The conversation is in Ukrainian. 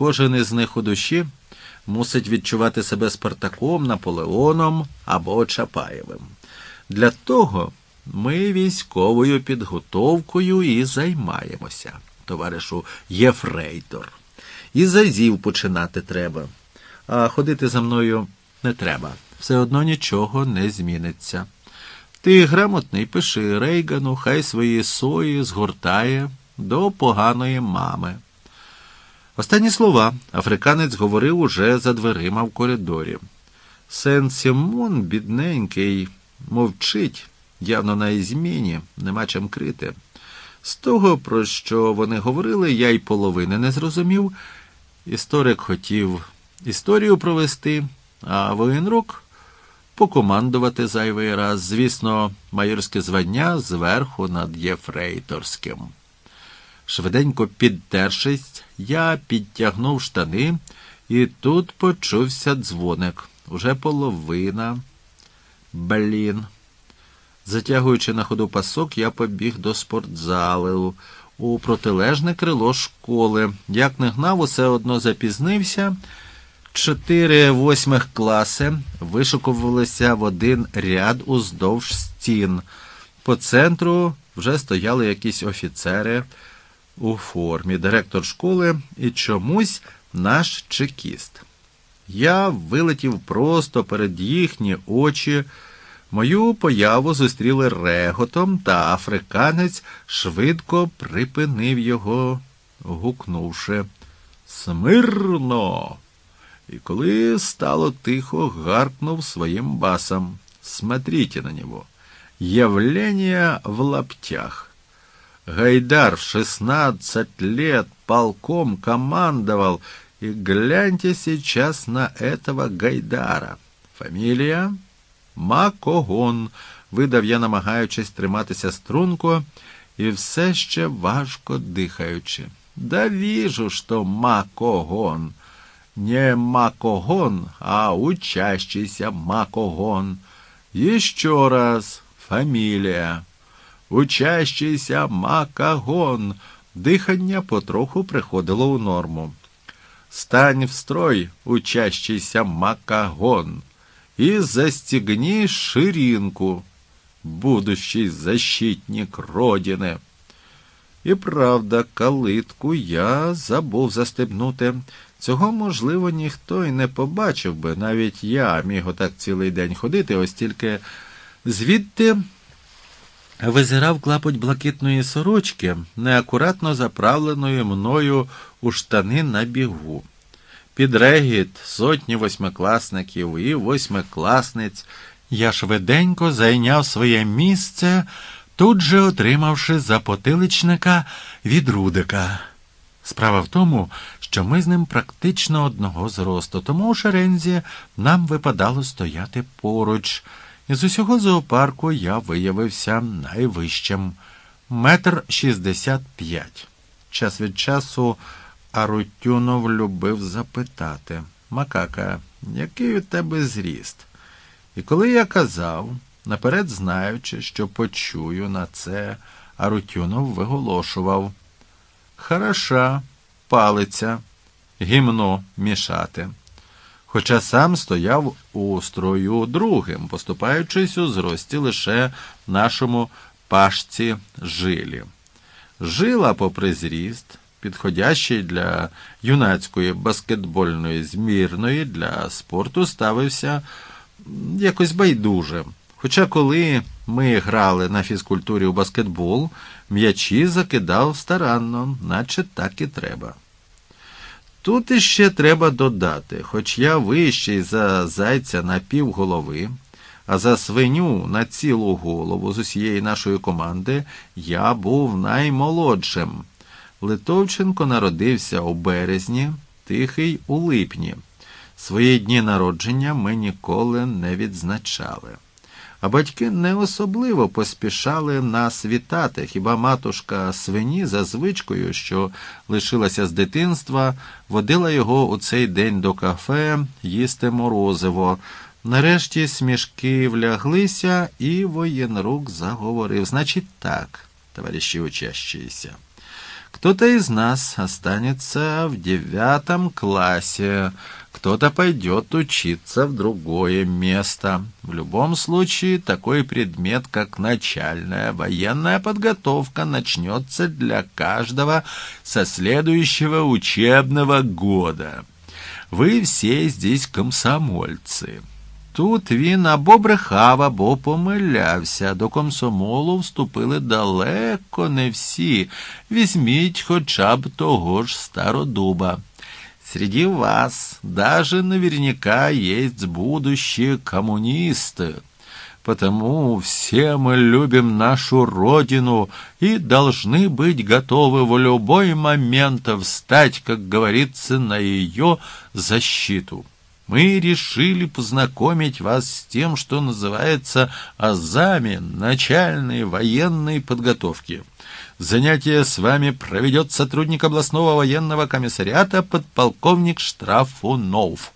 кожен із них у душі мусить відчувати себе Спартаком, Наполеоном або Чапаєвим. Для того ми військовою підготовкою і займаємося, товаришу Єфрейтор. І зазів починати треба, а ходити за мною не треба. Все одно нічого не зміниться. Ти грамотний пиши Рейгану, хай свої сої згортає до поганої мами. Останні слова африканець говорив уже за дверима в коридорі. Сен Сімон, бідненький, мовчить, явно на ізміні, нема чим крити. З того, про що вони говорили, я й половини не зрозумів. Історик хотів історію провести, а воєнрук покомандувати зайвий раз, звісно, майорське звання зверху над єфрейторським. Швиденько підтершись, я підтягнув штани, і тут почувся дзвоник. Уже половина. Блін. Затягуючи на ходу пасок, я побіг до спортзалу у протилежне крило школи. Як не гнав, усе одно запізнився. Чотири восьмих класи вишукувалися в один ряд уздовж стін. По центру вже стояли якісь офіцери у формі, директор школи і чомусь наш чекіст. Я вилетів просто перед їхні очі. Мою появу зустріли реготом, та африканець швидко припинив його, гукнувши Смирно. І коли стало тихо, гаркнув своїм басом. Смотрите на него. Явление в лаптях. Гайдар в шестнадцать лет полком командовал, и гляньте сейчас на этого Гайдара. Фамилия? Макогон, видав я, намагаючись триматися струнко і все ще важко дихаючи. Да вижу, что Макогон. Не Макогон, а учащийся Макогон. Еще раз фамилия. Учащийся Макогон. Дихання потроху приходило у норму. Стань в строй, учащийся Макогон и застегни ширинку, будущий защитник Родины. І правда, калитку я забув застебнути. Цього, можливо, ніхто й не побачив би. Навіть я міг отак цілий день ходити, ось тільки звідти визирав клапоть блакитної сорочки, неакуратно заправленої мною у штани на бігу. Під регіт сотні восьмикласників і восьмикласниць я швиденько зайняв своє місце, тут же отримавши запотиличника від Рудика. Справа в тому, що ми з ним практично одного зросту, тому у шерензі нам випадало стояти поруч. З усього зоопарку я виявився найвищим метр шістдесят п'ять. Час від часу Арутюнов любив запитати Макака, який у тебе зріст? І коли я казав, наперед знаючи, що почую на це, Арутюнов виголошував Хороша, палиця, гімно мішати. Хоча сам стояв у строю другим, поступаючись у зрості лише нашому пашці жилі. Жила, попри зріст, підходящий для юнацької баскетбольної змірної для спорту, ставився якось байдуже. Хоча, коли ми грали на фізкультурі у баскетбол, м'ячі закидав старанно, наче так і треба. Тут іще треба додати, хоч я вищий за зайця на пів голови, а за свиню на цілу голову з усієї нашої команди я був наймолодшим. Литовченко народився у березні, тихий у липні. Свої дні народження ми ніколи не відзначали. А батьки не особливо поспішали нас вітати. Хіба матушка свині за звичкою, що лишилася з дитинства, водила його у цей день до кафе їсти морозиво. Нарешті смішки вляглися, і воєнрук заговорив. Значить, так, товариші учащіся. Кто-то из нас останется в девятом классе, кто-то пойдет учиться в другое место. В любом случае, такой предмет, как начальная военная подготовка, начнется для каждого со следующего учебного года. Ви всі здесь комсомольці. Тут він або брехав, або помилявся. До комсомолу вступили далеко не всі. Візьміть хоча б того ж стародуба. Среди вас даже наверняка есть будущие коммунисты. Потому все мы любим нашу Родину и должны быть готовы в любой момент встать, как говорится, на ее защиту. Мы решили познакомить вас с тем, что называется азами начальной военной подготовки. Занятие с вами проведет сотрудник областного военного комиссариата подполковник Штрафунов.